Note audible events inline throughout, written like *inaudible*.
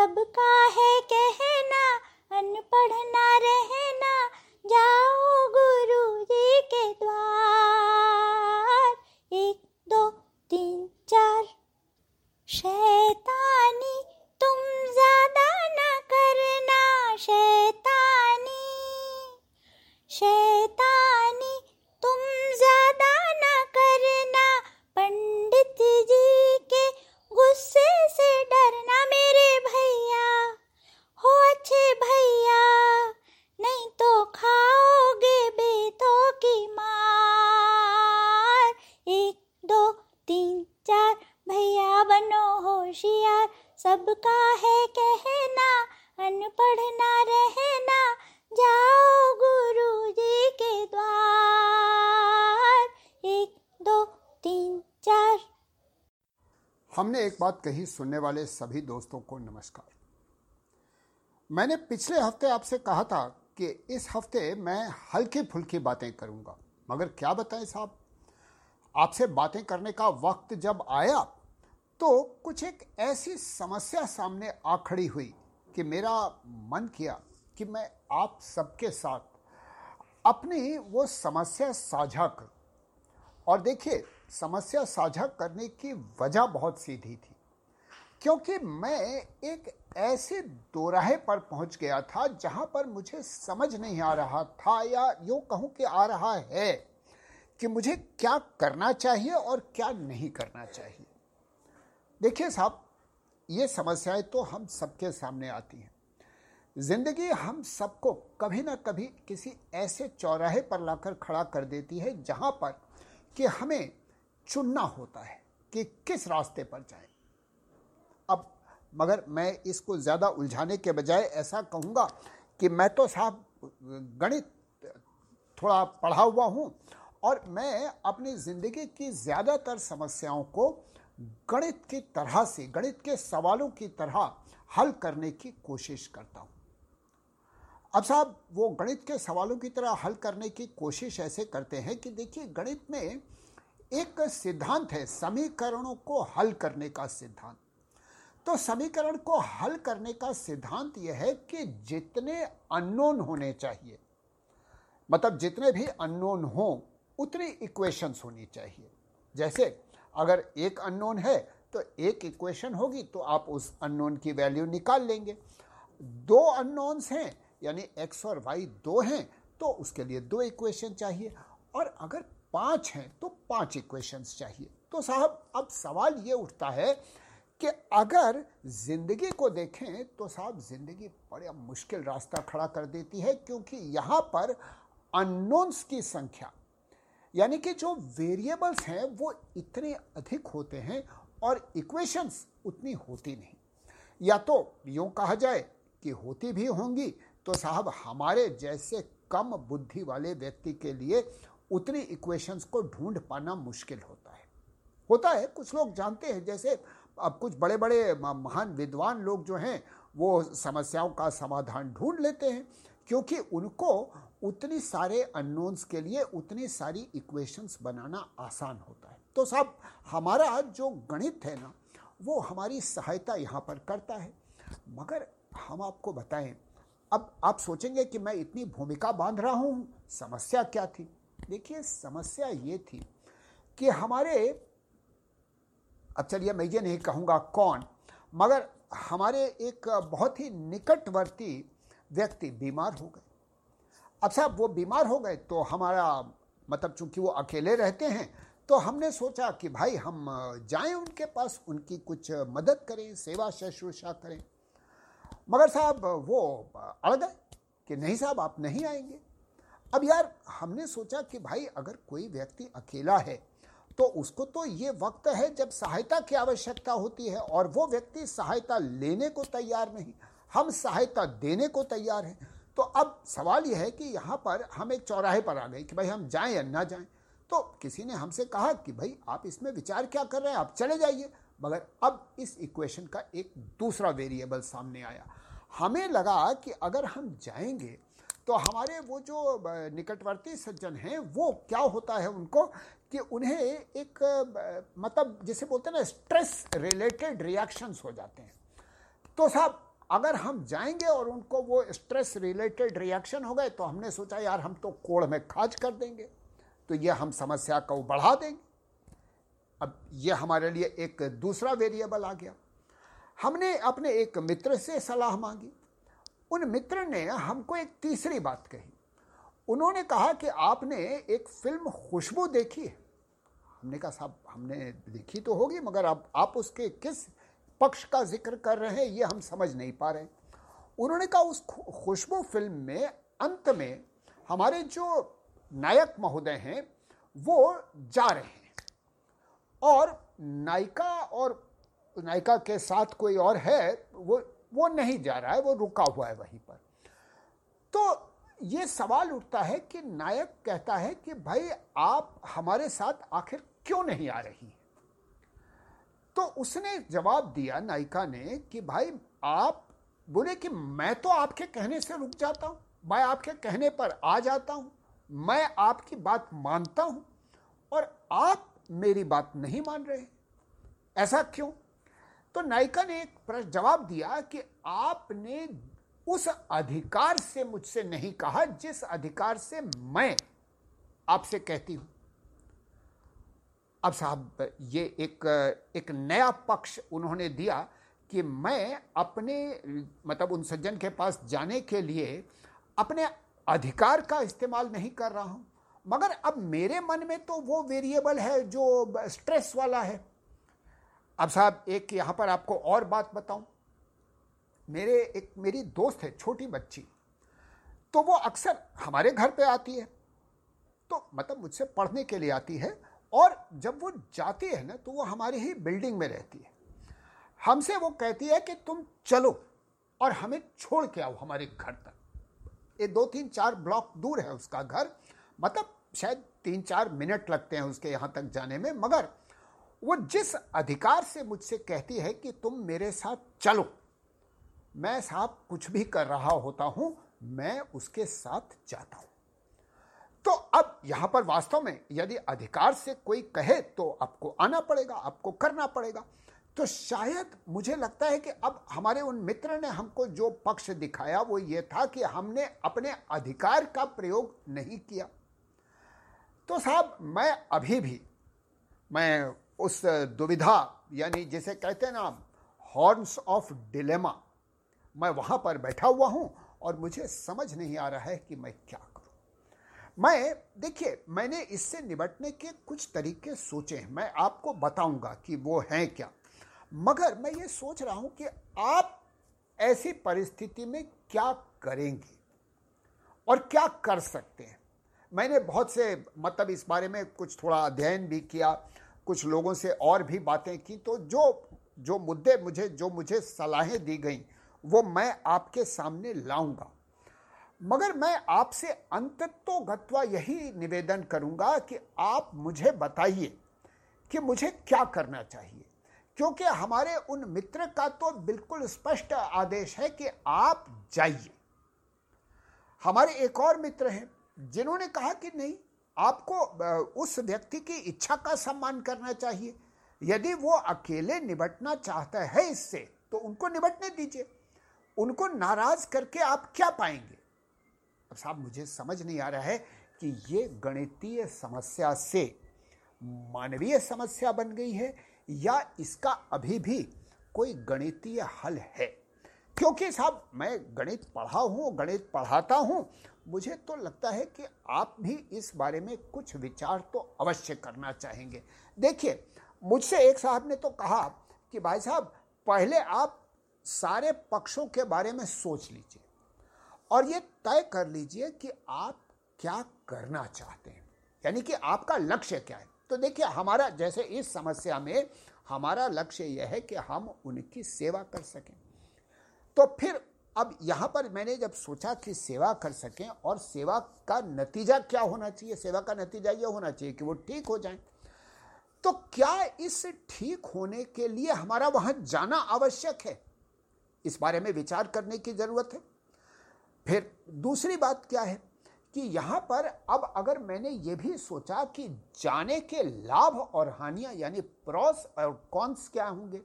सब का सबका है कहना, अनपढ़ ना रहना, जाओ गुरु जी के द्वार। एक, दो, तीन, चार। हमने एक बात कही सुनने वाले सभी दोस्तों को नमस्कार। मैंने पिछले हफ़्ते आपसे कहा था कि इस हफ़्ते मैं हल्की फुल्की बातें करूँगा। मगर क्या बताएँ साहब? आपसे बातें करने का वक्त जब आया तो कुछ एक ऐसी समस्या सामने आ खड़ी हुई कि मेरा मन किया कि मैं आप सबके साथ अपनी वो समस्या साझा करूँ। और देखिए, समस्या साझा करने की वजह बहुत सीधी थी, क्योंकि मैं एक ऐसे दोराहे पर पहुँच गया था जहाँ पर मुझे समझ नहीं आ रहा था या यूँ कहूँ कि आ रहा है कि मुझे क्या करना चाहिए और क्या नहीं करना चाहिए। देखिए साहब, ये समस्याएँ तो हम सबके सामने आती हैं। ज़िंदगी हम सबको कभी ना कभी किसी ऐसे चौराहे पर लाकर खड़ा कर देती है जहाँ पर कि हमें चुनना होता है कि किस रास्ते पर जाए। अब मगर मैं इसको ज़्यादा उलझाने के बजाय ऐसा कहूँगा कि मैं तो साहब गणित थोड़ा पढ़ा हुआ हूँ और मैं अपनी ज़िंदगी की ज़्यादातर समस्याओं को गणित की तरह से, गणित के सवालों की तरह हल करने की कोशिश करता हूँ। अब साहब, वो गणित के सवालों की तरह हल करने की कोशिश ऐसे करते हैं कि देखिए, गणित में एक सिद्धांत है, समीकरणों को हल करने का सिद्धांत। तो समीकरण को हल करने का सिद्धांत यह है कि जितने अननोन होने चाहिए मतलब जितने भी अननोन हो, उतनी इक्वेशंस होनी चाहिए। जैसे अगर एक अननोन है तो एक इक्वेशन होगी तो आप उस अननोन की वैल्यू निकाल लेंगे। दो अननोन्स हैं, यानी एक्स और वाई दो हैं तो उसके लिए दो इक्वेशन चाहिए। और अगर पाँच हैं तो पाँच इक्वेशंस चाहिए। तो साहब, अब सवाल ये उठता है कि अगर ज़िंदगी को देखें तो साहब, ज़िंदगी बड़ा मुश्किल रास्ता खड़ा कर देती है, क्योंकि यहाँ पर अननोन्स की संख्या यानी कि जो वेरिएबल्स हैं, वो इतने अधिक होते हैं और इक्वेशंस उतनी होती नहीं। या तो यूँ कहा जाए कि होती भी होंगी तो साहब हमारे जैसे कम बुद्धि वाले व्यक्ति के लिए उतनी इक्वेशंस को ढूंढ पाना मुश्किल होता है। होता है, कुछ लोग जानते हैं, जैसे अब कुछ बड़े बड़े महान विद्वान लोग जो हैं, वो समस्याओं का समाधान ढूंढ लेते हैं, क्योंकि उनको उतनी सारे अननोन्स के लिए उतनी सारी इक्वेशंस बनाना आसान होता है। तो साहब, हमारा जो गणित है ना, वो हमारी सहायता यहाँ पर करता है। मगर हम आपको बताएँ, अब आप सोचेंगे कि मैं इतनी भूमिका बाँध रहा हूँ, समस्या क्या थी? देखिए, समस्या ये थी कि हमारे, अब चलिए मैं ये नहीं कहूँगा कौन, मगर हमारे एक बहुत ही निकटवर्ती व्यक्ति बीमार हो गए। अब साहब, वो बीमार हो गए तो हमारा मतलब चूँकि वो अकेले रहते हैं तो हमने सोचा कि भाई हम जाएँ उनके पास, उनकी कुछ मदद करें, सेवा शुश्रूषा करें। मगर साहब, वो अड़ गए कि नहीं साहब, आप नहीं आएँगे। अब यार, हमने सोचा कि भाई अगर कोई व्यक्ति अकेला है तो उसको तो ये वक्त है जब सहायता की आवश्यकता होती है, और वो व्यक्ति सहायता लेने को तैयार नहीं, हम सहायता देने को तैयार हैं। तो अब सवाल यह है कि यहाँ पर हम एक चौराहे पर आ गए कि भाई हम जाएँ या ना जाएँ। तो किसी ने हमसे कहा कि भाई आप इसमें विचार क्या कर रहे हैं? आप चले जाइए। मगर अब इस इक्वेशन का एक दूसरा वेरिएबल सामने आया। हमें लगा कि अगर हम जाएँगे तो हमारे वो जो निकटवर्ती सज्जन हैं, वो क्या होता है उनको कि उन्हें एक मतलब जिसे बोलते हैं ना स्ट्रेस रिलेटेड रिएक्शंस हो जाते हैं। तो साहब अगर हम जाएँगे और उनको वो स्ट्रेस रिलेटेड रिएक्शन हो गए तो हमने सोचा, यार, हम तो कोड़ में खाज कर देंगे। तो ये हम समस्या को बढ़ा देंगे। अब ये हमारे लिए एक दूसरा वेरिएबल आ गया। हमने अपने एक मित्र से सलाह मांगी। उन मित्र ने हमको एक तीसरी बात कही। उन्होंने कहा कि, आपने एक फ़िल्म खुशबू देखी है? हमने कहा, साहब, हमने देखी तो होगी, मगर अब आप उसके किस पक्ष का ज़िक्र कर रहे हैं, ये हम समझ नहीं पा रहे उन्होंने कहा, उस खुशबू फ़िल्म में, अंत में, हमारे जो नायक महोदय हैं, वो जा रहे हैं। और नायिका और नायिका के साथ कोई और है, वो वो नहीं जा रहा है, वो रुका हुआ है वहीं पर। तो ये सवाल उठता है कि नायक कहता है कि भाई, आप हमारे साथ आखिर क्यों नहीं आ रही तो उसने जवाब दिया नायिका ने कि भाई आप बोले कि मैं तो आपके कहने से रुक जाता हूँ, मैं आपके कहने पर आ जाता हूँ, मैं आपकी बात मानता हूँ और आप मेरी बात नहीं मान रहे। ऐसा क्यों? तो नायिका ने एक प्रश्न जवाब दिया कि आपने उस अधिकार से मुझसे नहीं कहा जिस अधिकार से मैं आपसे कहती हूँ। अब साहब, ये एक एक नया पक्ष उन्होंने दिया कि मैं अपने मतलब उन सज्जन के पास जाने के लिए अपने अधिकार का इस्तेमाल नहीं कर रहा हूँ। मगर अब मेरे मन में तो वो वेरिएबल है जो स्ट्रेस वाला है। अब साहब, एक यहाँ पर आपको और बात बताऊँ। मेरे एक, मेरी दोस्त है, छोटी बच्ची। तो वो अक्सर हमारे घर पे आती है। तो मतलब मुझसे पढ़ने के लिए आती है। और जब वो जाती है ना तो वो हमारी ही बिल्डिंग में रहती है। हमसे वो कहती है कि तुम चलो और हमें छोड़ के आओ हमारे घर तक। ये दो तीन चार ब्लॉक दूर है उसका घर। मतलब शायद तीन चार मिनट लगते हैं उसके यहाँ तक जाने में, मगर वो जिस अधिकार से मुझसे कहती है कि तुम मेरे साथ चलो, मैं साहब कुछ भी कर रहा होता हूँ, मैं उसके साथ जाता हूँ। तो अब यहाँ पर वास्तव में यदि अधिकार से कोई कहे तो आपको आना पड़ेगा, आपको करना पड़ेगा। तो शायद मुझे लगता है कि अब हमारे उन मित्र ने हमको जो पक्ष दिखाया वो ये था कि हमने अपने अधिकार का प्रयोग नहीं किया। तो साहब, मैं अभी भी, मैं उस दुविधा, यानी जिसे कहते हैं ना हॉर्न्स ऑफ़ डिलेमा मैं वहाँ पर बैठा हुआ हूँ और मुझे समझ नहीं आ रहा है कि मैं क्या मैं, देखिए, मैंने इससे निपटने के कुछ तरीके सोचे हैं। मैं आपको बताऊँगा कि वो हैं क्या। मगर मैं ये सोच रहा हूँ कि आप ऐसी परिस्थिति में क्या करेंगे और क्या कर सकते हैं। मैंने बहुत से मतलब इस बारे में कुछ थोड़ा अध्ययन भी किया, कुछ लोगों से और भी बातें की तो जो जो मुद्दे मुझे, जो मुझे सलाहें दी गई, वो मैं आपके सामने लाऊँगा। मगर मैं आपसे अंतत्व गत्वा यही निवेदन करूँगा कि आप मुझे बताइए कि मुझे क्या करना चाहिए। क्योंकि हमारे उन मित्र का तो बिल्कुल स्पष्ट आदेश है कि आप जाइए। हमारे एक और मित्र हैं, जिन्होंने कहा कि नहीं, आपको उस व्यक्ति की इच्छा का सम्मान करना चाहिए। यदि वो अकेले निबटना चाहता है इससे तो उनको निबटने दीजिए। उनको नाराज़ करके आप क्या पाएँगे? साहब, मुझे समझ नहीं आ रहा है कि ये गणितीय समस्या से मानवीय समस्या बन गई है या इसका अभी भी कोई गणितीय हल है। क्योंकि साहब, मैं गणित पढ़ा हूँ, गणित पढ़ाता हूँ, मुझे तो लगता है कि आप भी इस बारे में कुछ विचार तो अवश्य करना चाहेंगे। देखिए, मुझसे एक साहब ने तो कहा कि, भाई साहब, पहले आप सारे पक्षों के बारे में सोच लीजिए। और ये तय कर लीजिए कि आप क्या करना चाहते हैं। यानी कि आपका लक्ष्य क्या है? तो देखिए, हमारा जैसे इस समस्या में हमारा लक्ष्य यह है कि हम उनकी सेवा कर सकें। तो फिर अब यहाँ पर मैंने जब सोचा कि सेवा कर सकें और सेवा का नतीजा क्या होना चाहिए, सेवा का नतीजा यह होना चाहिए कि वो ठीक हो जाए तो क्या इस ठीक होने के लिए हमारा वहाँ जाना आवश्यक है? इस बारे में विचार करने की ज़रूरत है। फिर दूसरी बात क्या है कि यहाँ पर अब अगर मैंने ये भी सोचा कि जाने के लाभ और हानियाँ, यानी प्रॉस और कॉन्स क्या होंगे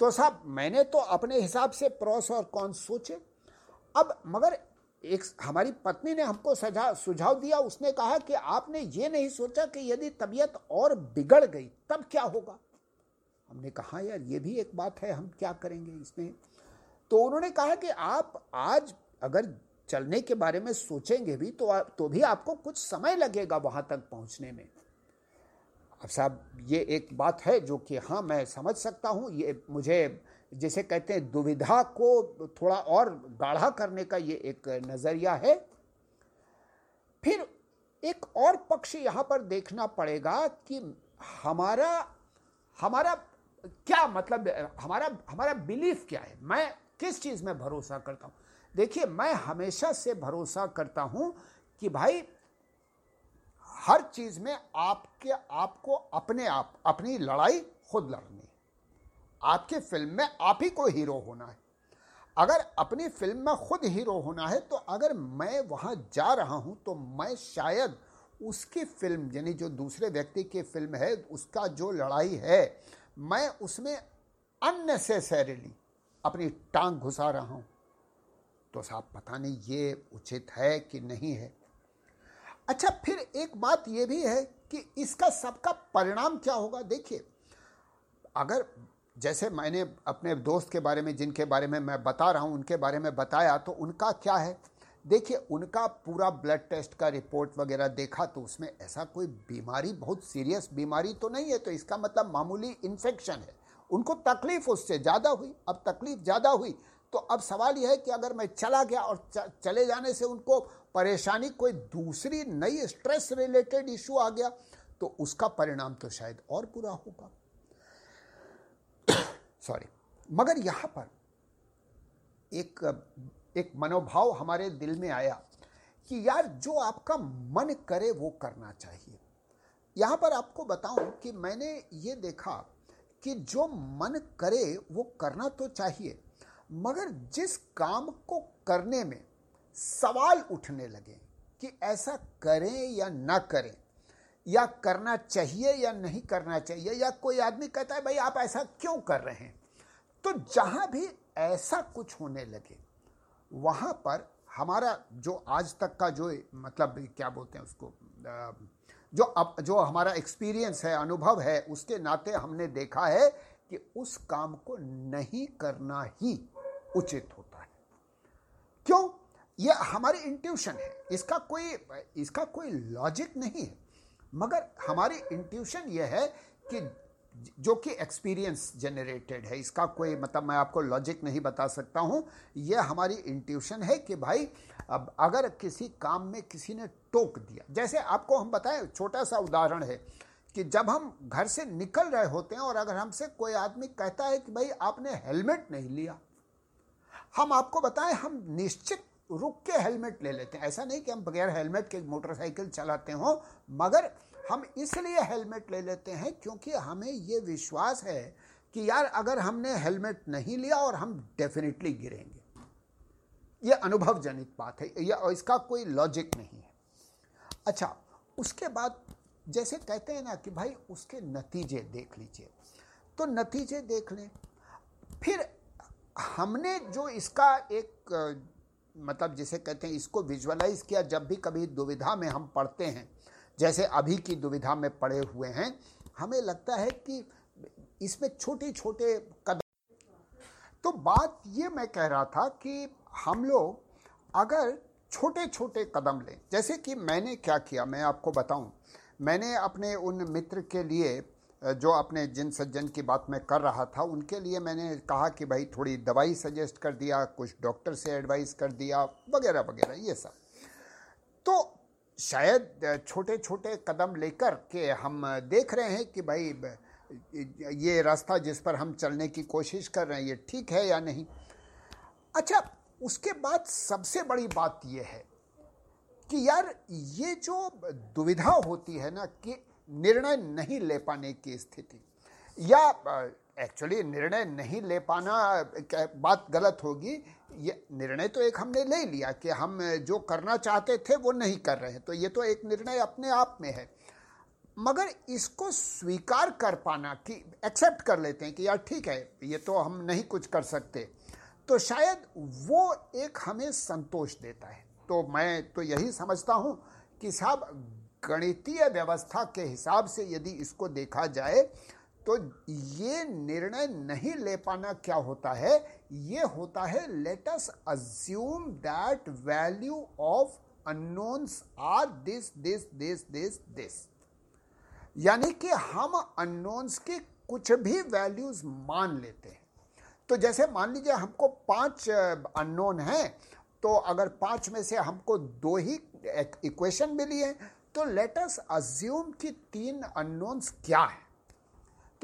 तो साहब मैंने तो अपने हिसाब से प्रॉस और कॉन्स सोचे। अब मगर एक हमारी पत्नी ने हमको सजा, सुझाव दिया, उसने कहा कि आपने ये नहीं सोचा कि यदि तबीयत और बिगड़ गई तब क्या होगा? हमने कहा, यार, ये भी एक बात है, हम क्या करेंगे इसमें? तो उन्होंने कहा कि आप आज अगर चलने के बारे में सोचेंगे भी तो तो भी आपको कुछ समय लगेगा वहाँ तक पहुँचने में। अब साहब, ये एक बात है जो कि हाँ मैं समझ सकता हूँ। ये मुझे जैसे कहते हैं दुविधा को थोड़ा और गाढ़ा करने का ये एक नज़रिया है। फिर एक और पक्ष यहाँ पर देखना पड़ेगा कि हमारा हमारा क्या मतलब हमारा हमारा बिलीफ क्या है? मैं किस चीज़ में भरोसा करता हूँ? देखिए, मैं हमेशा से भरोसा करता हूँ कि भाई, हर चीज़ में आपके, आपको अपने आप, अपनी लड़ाई खुद लड़नी आपके फ़िल्म में आप ही को हीरो होना है। अगर अपनी फ़िल्म में खुद हीरो होना है तो अगर मैं वहाँ जा रहा हूँ तो मैं शायद उसकी फ़िल्म, यानी जो दूसरे व्यक्ति की फ़िल्म है, उसका जो लड़ाई है, मैं उसमें अननेसेसरीली अपनी टांग घुसा रहा हूँ। तो साहब, पता नहीं, ये उचित है कि नहीं है? अच्छा फिर एक बात ये भी है कि इसका सबका परिणाम क्या होगा? देखिए, अगर जैसे मैंने अपने दोस्त के बारे में, जिनके बारे में मैं बता रहा हूँ, उनके बारे में बताया तो उनका क्या है? देखिए, उनका पूरा ब्लड टेस्ट का रिपोर्ट वगैरह देखा तो उसमें ऐसा कोई बीमारी, बहुत सीरियस बीमारी तो नहीं है तो इसका मतलब मामूली इन्फेक्शन है। उनको तकलीफ़ उससे ज़्यादा हुई, अब तकलीफ़ ज़्यादा हुई। तो अब सवाल यह है कि अगर मैं चला गया और चले जाने से उनको परेशानी, कोई दूसरी नई स्ट्रेस रिलेटेड इशू आ गया तो उसका परिणाम तो शायद और बुरा होगा। *coughs* सॉरी मगर यहाँ पर एक एक मनोभाव हमारे दिल में आया कि यार जो आपका मन करे वो करना चाहिए। यहाँ पर आपको बताऊँ कि मैंने ये देखा कि जो मन करे, वो करना तो चाहिए। मगर जिस काम को करने में सवाल उठने लगे कि ऐसा करें या ना करें, या करना चाहिए या नहीं करना चाहिए, या कोई आदमी कहता है, भाई, आप ऐसा क्यों कर रहे हैं? तो जहाँ भी ऐसा कुछ होने लगे, वहाँ पर हमारा जो आज तक का जो मतलब क्या बोलते हैं उसको जो अब, जो हमारा एक्सपीरियंस है, अनुभव है, उसके नाते हमने देखा है कि उस काम को नहीं करना ही उचित होता है। क्यों? ये हमारी इंट्यूशन है। इसका कोई इसका कोई लॉजिक नहीं है। मगर हमारी इंट्यूशन यह है कि जो कि एक्सपीरियंस जनरेटेड है, इसका कोई मतलब मैं आपको लॉजिक नहीं बता सकता हूँ। यह हमारी इंट्यूशन है कि भाई, अब अगर किसी काम में किसी ने टोक दिया, जैसे आपको हम बताएँ, छोटा सा उदाहरण है कि जब हम घर से निकल रहे होते हैं और अगर हमसे कोई आदमी कहता है कि भाई, आपने हेलमेट नहीं लिया। हम आपको बताएँ, हम निश्चित रुक के हेलमेट ले लेते हैं। ऐसा नहीं कि हम बगैर हेलमेट के मोटरसाइकिल चलाते हो, मगर हम इसलिए हेलमेट ले लेते हैं क्योंकि हमें ये विश्वास है कि यार, अगर हमने हेलमेट नहीं लिया और हम डेफिनेटली गिरेंगे। ये अनुभव जनित बात है, या इसका कोई लॉजिक नहीं है। अच्छा उसके बाद जैसे कहते हैं ना कि भाई उसके नतीजे देख लीजिए। तो नतीजे देख लें, फिर हमने जो इसका एक मतलब जिसे कहते हैं, इसको विजुअलाइज किया, जब भी कभी दुविधा में हम पढ़ते हैं जैसे अभी की दुविधा में पड़े हुए हैं, हमें लगता है कि इसमें छोटे छोटे कदम। तो बात ये मैं कह रहा था कि हम लोग अगर छोटे छोटे कदम लें, जैसे कि मैंने क्या किया, मैं आपको बताऊँ। मैंने अपने उन मित्र के लिए, जो अपने जिन सज्जन की बात मैं कर रहा था, उनके लिए मैंने कहा कि भाई थोड़ी दवाई सजेस्ट कर दिया, कुछ डॉक्टर से एडवाइस कर दिया वगैरह वगैरह ये सब। तो शायद छोटे छोटे कदम लेकर के हम देख रहे हैं कि भाई ये रास्ता जिस पर हम चलने की कोशिश कर रहे हैं, ये ठीक है या नहीं? अच्छा उसके बाद सबसे बड़ी बात यह है कि यार, ये जो दुविधा होती है ना कि निर्णय नहीं ले पाने की स्थिति, या एक्चुअली निर्णय नहीं ले पाना बात गलत होगी? ये निर्णय तो एक हमने ले लिया कि हम जो करना चाहते थे, वो नहीं कर रहे तो ये तो एक निर्णय अपने आप में है। मगर इसको स्वीकार कर पाना कि एक्सेप्ट कर लेते हैं कि, यार ठीक है, ये तो हम नहीं कुछ कर सकते। तो शायद वो एक हमें संतोष देता है। तो मैं तो यही समझता हूँ कि साहब, गणितीय व्यवस्था के हिसाब से यदि इसको देखा जाए तो ये निर्णय नहीं ले पाना क्या होता है? ये होता है let us assume that value of unknowns are this this this this this यानी कि हम अननोन्स की कुछ भी वैल्यूज़ मान लेते हैं। तो जैसे मान लीजिए हमको पाँच अननोन हैं तो अगर पाँच में से हमको दो ही इक्वेशन मिली है तो लेट अस अज्यूम कि तीन अननोन्स क्या है?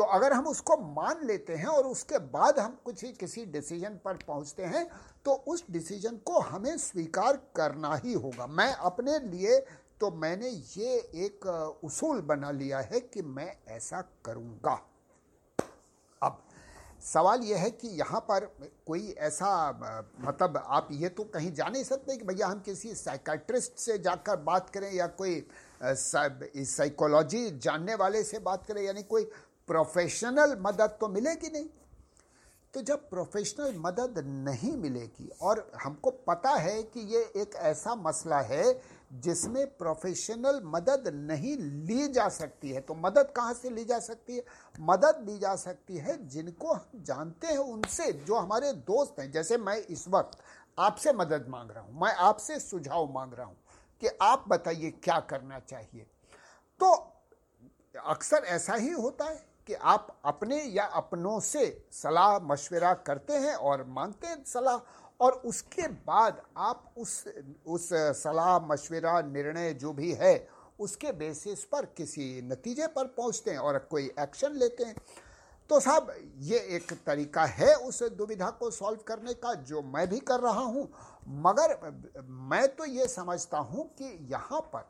तो अगर हम उसको मान लेते हैं और उसके बाद हम कुछ किसी डिसीज़न पर पहुँचते हैं तो उस डिसीज़न को हमें स्वीकार करना ही होगा। मैं अपने लिए तो मैंने ये एक उसूल बना लिया है कि मैं ऐसा करूँगा। अब सवाल यह है कि यहाँ पर कोई ऐसा मतलब आप ये तो कहीं जा नहीं सकते कि भैया हम किसी साइकाट्रिस्ट से जाकर बात करें या कोई साइकोलॉजी जानने वाले से बात करें, यानी कोई प्रोफेशनल मदद तो मिलेगी नहीं। तो जब प्रोफेशनल मदद नहीं मिलेगी, और हमको पता है कि ये एक ऐसा मसला है जिसमें प्रोफेशनल मदद नहीं ली जा सकती है तो मदद कहाँ से ली जा सकती है? मदद ली जा सकती है जिनको हम जानते हैं, उनसे जो हमारे दोस्त हैं। जैसे मैं इस वक्त आपसे मदद मांग रहा हूँ, मैं आपसे सुझाव मांग रहा हूँ कि आप बताइए क्या करना चाहिए। तो अक्सर ऐसा ही होता है। कि आप अपने या अपनों से सलाह, मशवरा करते हैं और मांगते हैं सलाह और उसके बाद आप उस उस सलाह, मशवरा, निर्णय जो भी है, उसके बेसिस पर किसी नतीजे पर पहुँचते हैं और कोई एक्शन लेते हैं। तो साहब, ये एक तरीका है उस दुविधा को सॉल्व करने का जो मैं भी कर रहा हूँ। मगर, मैं तो ये समझता हूँ कि यहाँ पर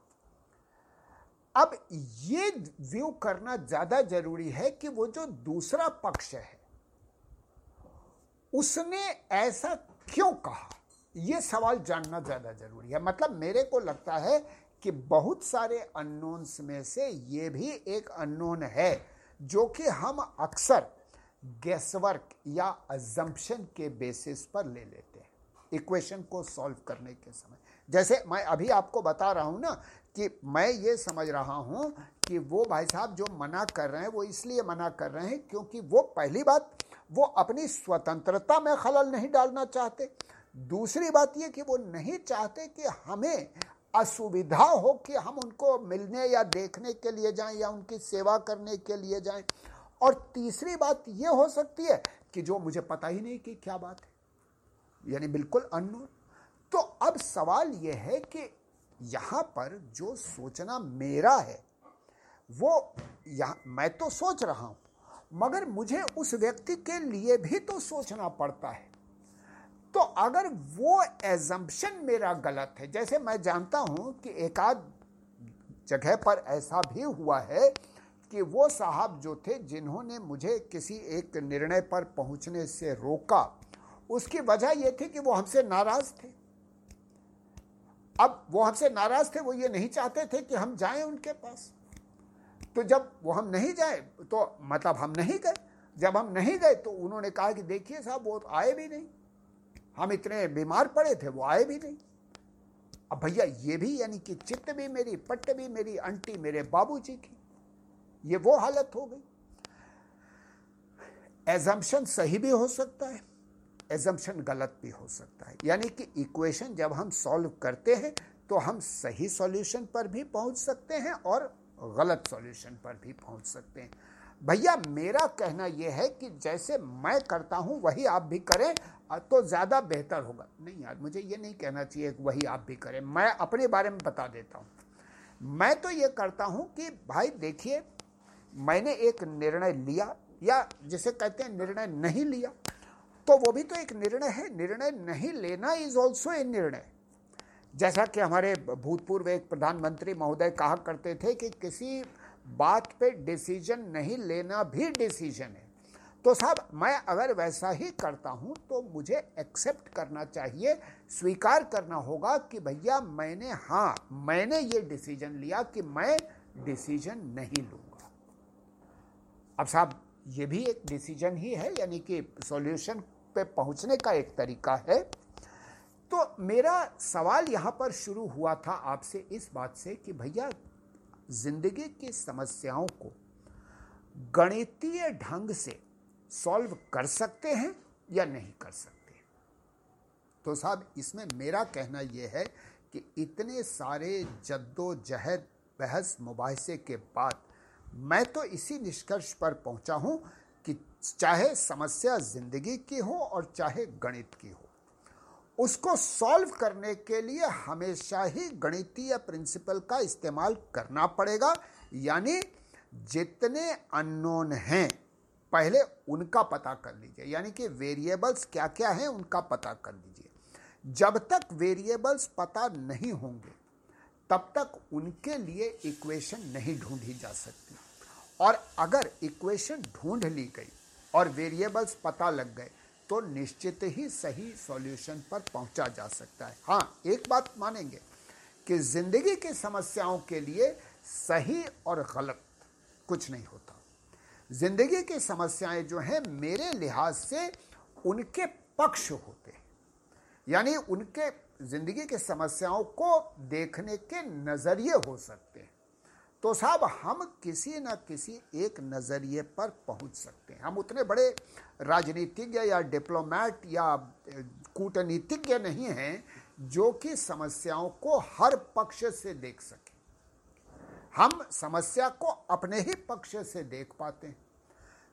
अब ये व्यू करना ज़्यादा ज़रूरी है कि वो जो दूसरा पक्ष है, उसने ऐसा क्यों कहा? यह सवाल जानना ज़्यादा ज़रूरी है। मतलब मेरे को लगता है कि बहुत सारे अननोन्स में से ये भी एक अननोन है, जो कि हम अक्सर गैसवर्क या अजम्पशन के बेसिस पर ले लेते हैं। इक्वेशन को सॉल्व करने के समय। जैसे मैं अभी आपको बता रहा हूँ ना कि मैं ये समझ रहा हूँ कि वो भाई साहब जो मना कर रहे हैं, वो इसलिए मना कर रहे हैं क्योंकि वो पहली बात, वो अपनी स्वतंत्रता में खलल नहीं डालना चाहते। दूसरी बात ये कि वो नहीं चाहते कि हमें असुविधा हो कि हम उनको मिलने या देखने के लिए जाएँ या उनकी सेवा करने के लिए जाएँ। और तीसरी बात ये हो सकती है कि जो मुझे पता ही नहीं कि क्या बात है, यानी बिल्कुल अननोन। तो अब सवाल यह है कि यहाँ पर जो सोचना मेरा है, वो यहाँ, मैं तो सोच रहा हूँ, मगर मुझे उस व्यक्ति के लिए भी तो सोचना पड़ता है। तो अगर वो एजम्पन मेरा गलत है, जैसे मैं जानता हूँ कि एकाध जगह पर ऐसा भी हुआ है कि वो साहब जो थे, जिन्होंने मुझे किसी एक निर्णय पर पहुँचने से रोका, उसकी वजह ये थी कि वो हमसे नाराज़ थे। अब वो हमसे नाराज़ थे, वो ये नहीं चाहते थे कि हम जाएँ उनके पास। तो जब वो हम नहीं जाए तो मतलब हम नहीं गए। जब हम नहीं गए तो उन्होंने कहा कि देखिए साहब, वो आए भी नहीं। हम इतने बीमार पड़े थे, वो आए भी नहीं। अब भैया, ये भी यानी कि चित्त भी मेरी, पट्ट भी मेरी अंटी मेरे बाबूजी की। ये वो हालत हो गई। एजम्पन सही भी हो सकता है एजम्पन गलत भी हो सकता है। यानी कि इक्वेशन जब हम सॉल्व करते हैं तो हम सही सॉल्यूशन पर भी पहुँच सकते हैं और गलत सॉल्यूशन पर भी पहुँच सकते हैं। भैया, मेरा कहना यह है कि जैसे मैं करता हूँ, वही आप भी करें तो ज़्यादा बेहतर होगा। नहीं यार, मुझे ये नहीं कहना चाहिए कि वही आप भी करें। मैं अपने बारे में बता देता हूँ। मैं तो ये करता हूँ कि भाई देखिए, मैंने एक निर्णय लिया, या जिसे कहते हैं निर्णय नहीं लिया तो वो भी तो एक निर्णय है। निर्णय नहीं लेना इज़ ऑल्सो ए निर्णय। जैसा कि हमारे भूतपूर्व एक प्रधानमंत्री महोदय कहा करते थे कि किसी बात पे डिसीज़न नहीं लेना भी डिसीज़न है। तो साहब, मैं अगर वैसा ही करता हूँ तो मुझे एक्सेप्ट करना चाहिए, स्वीकार करना होगा कि भैया मैंने हाँ मैंने ये डिसीज़न लिया कि मैं डिसीज़न नहीं लूँगा। अब साहब, ये भी एक डिसीज़न ही है, यानी कि सॉल्यूशन पे पहुँचने का एक तरीका है। तो मेरा सवाल यहाँ पर शुरू हुआ था आपसे इस बात से कि भैया, ज़िंदगी की समस्याओं को गणितीय ढंग से सॉल्व कर सकते हैं या नहीं कर सकते तो साहब, इसमें मेरा कहना यह है कि इतने सारे जद्दोजहद, बहस मुबासे के बाद मैं तो इसी निष्कर्ष पर पहुँचा हूँ चाहे समस्या ज़िंदगी की हो और चाहे गणित की हो। उसको सॉल्व करने के लिए हमेशा ही गणितीय प्रिंसिपल का इस्तेमाल करना पड़ेगा। यानी जितने अननोन हैं, पहले उनका पता कर लीजिए। यानी कि वेरिएबल्स क्या क्या हैं, उनका पता कर लीजिए। जब तक वेरिएबल्स पता नहीं होंगे, तब तक उनके लिए इक्वेशन नहीं ढूंढी जा सकती। और अगर इक्वेशन ढूंढ ली गई और वेरिएबल्स पता लग गए तो निश्चित ही सही सॉल्यूशन पर पहुँचा जा सकता है। हाँ एक बात मानेंगे कि ज़िंदगी की समस्याओं के लिए सही और गलत कुछ नहीं होता। ज़िंदगी की समस्याएँ जो हैं, मेरे लिहाज से उनके पक्ष होते हैं। यानी उनके, ज़िंदगी की समस्याओं को देखने के नज़रिए हो सकते हैं। तो साहब हम किसी न किसी एक नज़रिए पर पहुँच सकते हैं। हम उतने बड़े राजनीतिज्ञ या डिप्लोमेट या कूटनीतिज्ञ नहीं हैं जो कि समस्याओं को हर पक्ष से देख सकें। हम समस्या को अपने ही पक्ष से देख पाते हैं।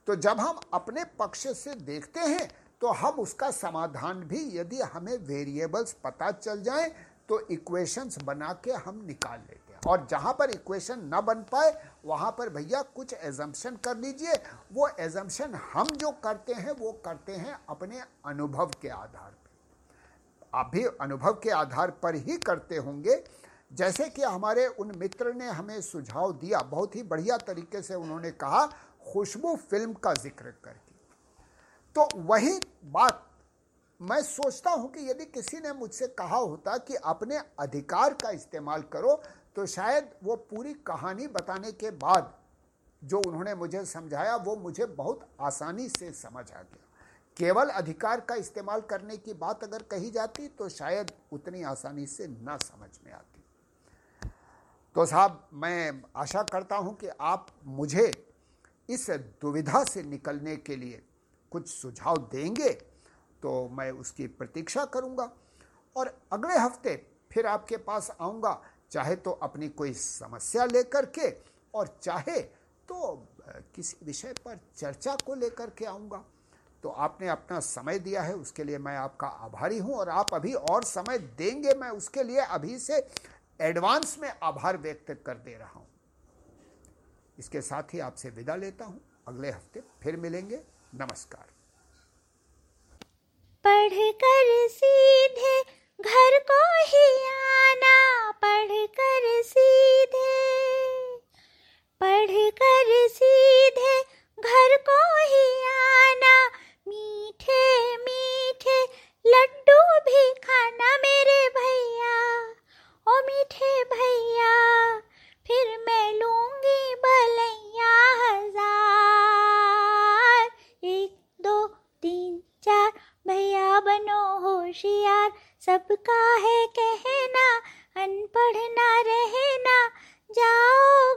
तो जब हम अपने पक्ष से देखते हैं तो हम उसका समाधान भी यदि हमें वेरिएबल्स पता चल जाए तो इक्वेशंस बना के हम निकाल हैं और जहाँ पर इक्वेशन ना बन पाए, वहाँ पर भैया कुछ एजम्पन कर लीजिए वो एजम्पन हम जो करते हैं, वो करते हैं अपने अनुभव के आधार पर आप भी अनुभव के आधार पर ही करते होंगे। जैसे कि हमारे उन मित्र ने हमें सुझाव दिया, बहुत ही बढ़िया तरीके से उन्होंने कहा, खुशबू फ़िल्म का ज़िक्र करके। तो वही बात मैं सोचता हूँ कि यदि किसी ने मुझसे कहा होता कि अपने अधिकार का इस्तेमाल करो तो शायद वो पूरी कहानी बताने के बाद जो उन्होंने मुझे समझाया, वो मुझे बहुत आसानी से समझ आ गया। केवल अधिकार का इस्तेमाल करने की बात अगर कही जाती तो शायद उतनी आसानी से ना समझ में आती। तो साहब, मैं आशा करता हूँ कि आप मुझे इस दुविधा से निकलने के लिए कुछ सुझाव देंगे तो मैं उसकी प्रतीक्षा करूँगा। और अगले हफ़्ते फिर आपके पास आऊँगा। चाहे तो अपनी कोई समस्या लेकर के और चाहे तो किसी विषय पर चर्चा को लेकर के आऊँगा। तो आपने अपना समय दिया है, उसके लिए मैं आपका आभारी हूँ और आप अभी और समय देंगे, मैं उसके लिए अभी से एडवांस में आभार व्यक्त कर दे रहा हूँ। इसके साथ ही आपसे विदा लेता हूँ। अगले हफ़्ते फिर मिलेंगे। नमस्कार। पढ़ कर सीधे घर को ही आना। पढ़ कर सीधे पढ़ कर सीधे घर को ही आना। मीठे मीठे लड्डू भी खाना मेरे भैया। ओ मीठे भैया, फिर मैं लूँगी भलैया हज़ार। एक, दो, तीन, चार, भैया बनो होशियार। सबका है कहना अनपढ़ ना रहना जाओ